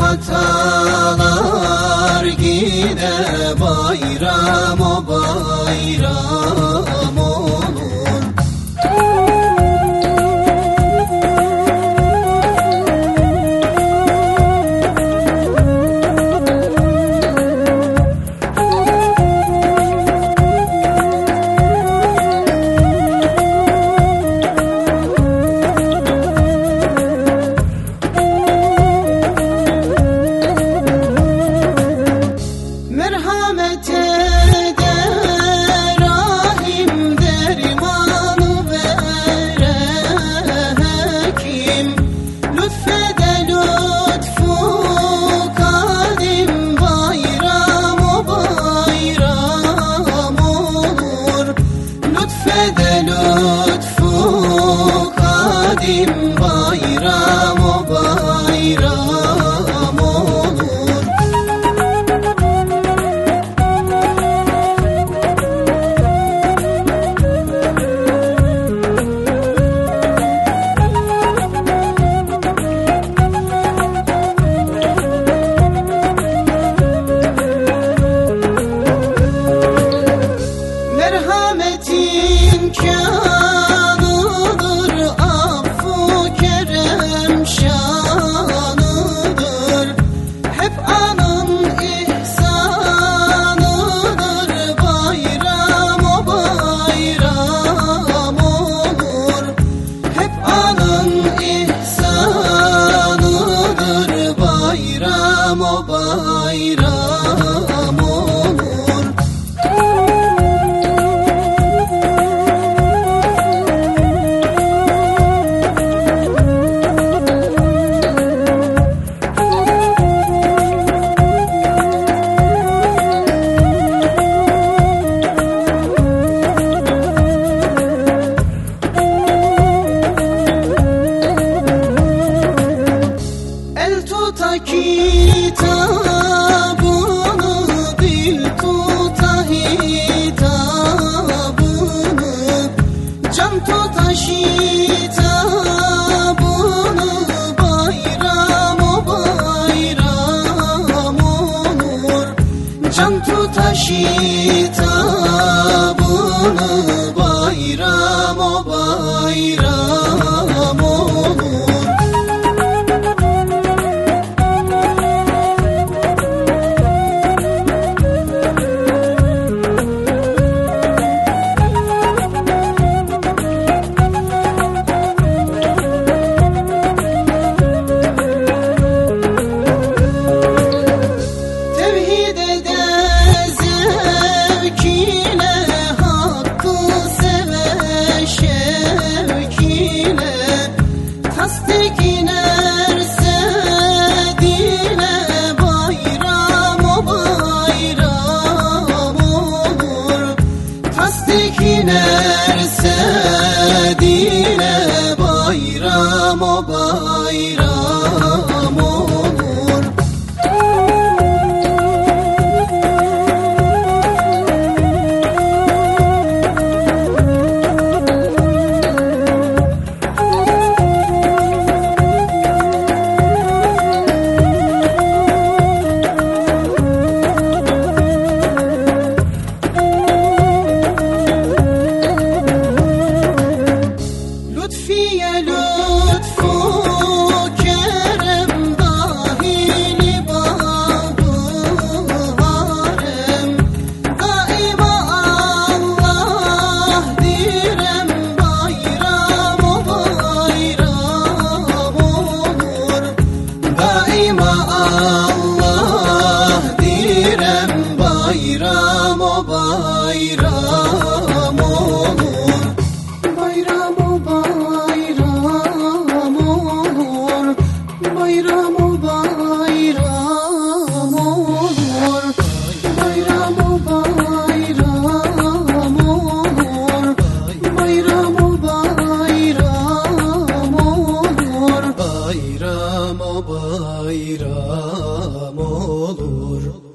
hatalar Yine bayram o bayram. bayram o bayram. kitabını dil tuta hitabını Can tuta hitabını Bayram o bayram olur. Can tuta hitabını Bayram o bayram later bayram o bayram olur.